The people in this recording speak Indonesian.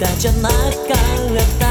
kita letak